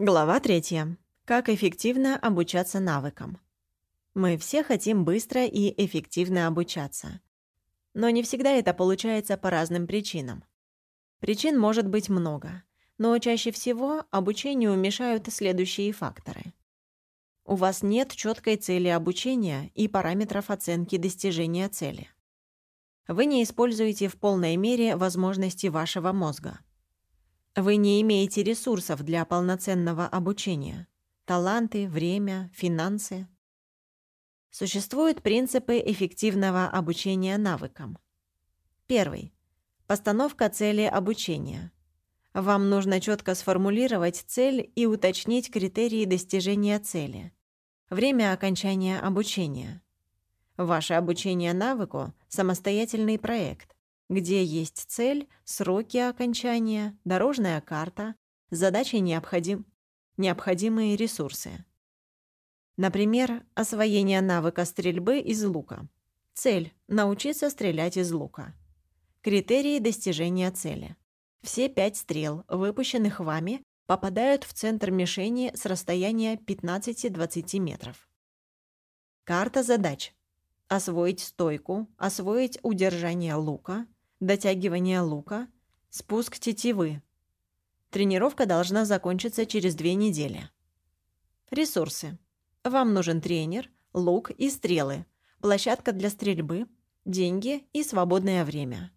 Глава третья. Как эффективно обучаться навыкам. Мы все хотим быстро и эффективно обучаться. Но не всегда это получается по разным причинам. Причин может быть много, но чаще всего обучению мешают следующие факторы. У вас нет четкой цели обучения и параметров оценки достижения цели. Вы не используете в полной мере возможности вашего мозга. Вы не имеете ресурсов для полноценного обучения. Таланты, время, финансы. Существуют принципы эффективного обучения навыкам. Первый. Постановка цели обучения. Вам нужно четко сформулировать цель и уточнить критерии достижения цели. Время окончания обучения. Ваше обучение навыку – самостоятельный проект где есть цель, сроки окончания, дорожная карта, задачи необходим... необходимые ресурсы. Например, освоение навыка стрельбы из лука. Цель – научиться стрелять из лука. Критерии достижения цели. Все пять стрел, выпущенных вами, попадают в центр мишени с расстояния 15-20 метров. Карта задач. Освоить стойку, освоить удержание лука, дотягивание лука, спуск тетивы. Тренировка должна закончиться через две недели. Ресурсы. Вам нужен тренер, лук и стрелы, площадка для стрельбы, деньги и свободное время.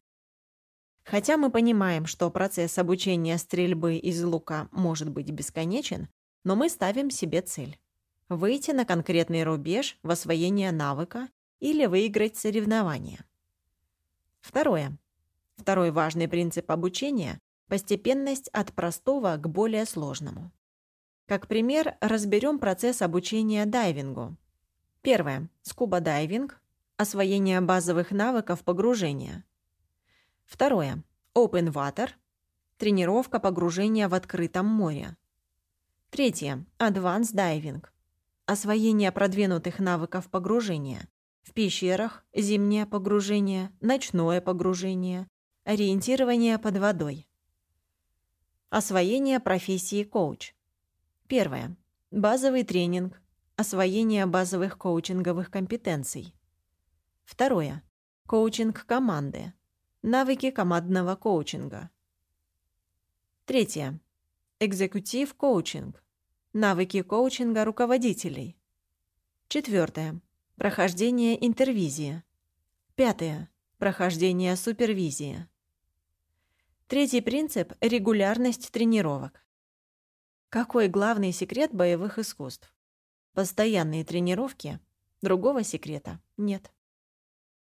Хотя мы понимаем, что процесс обучения стрельбы из лука может быть бесконечен, но мы ставим себе цель – выйти на конкретный рубеж в освоение навыка или выиграть соревнование. Второе. Второй важный принцип обучения – постепенность от простого к более сложному. Как пример, разберем процесс обучения дайвингу. Первое. Скуба-дайвинг – освоение базовых навыков погружения. Второе. Open Water – тренировка погружения в открытом море. Третье. Advanced Diving – освоение продвинутых навыков погружения. В пещерах, зимнее погружение, ночное погружение, Ориентирование под водой. Освоение профессии коуч. Первое. Базовый тренинг. Освоение базовых коучинговых компетенций. Второе. Коучинг команды. Навыки командного коучинга. Третье. Экзекутив коучинг. Навыки коучинга руководителей. Четвертое. Прохождение интервизии. Пятое. Прохождение супервизии. Третий принцип – регулярность тренировок. Какой главный секрет боевых искусств? Постоянные тренировки. Другого секрета нет.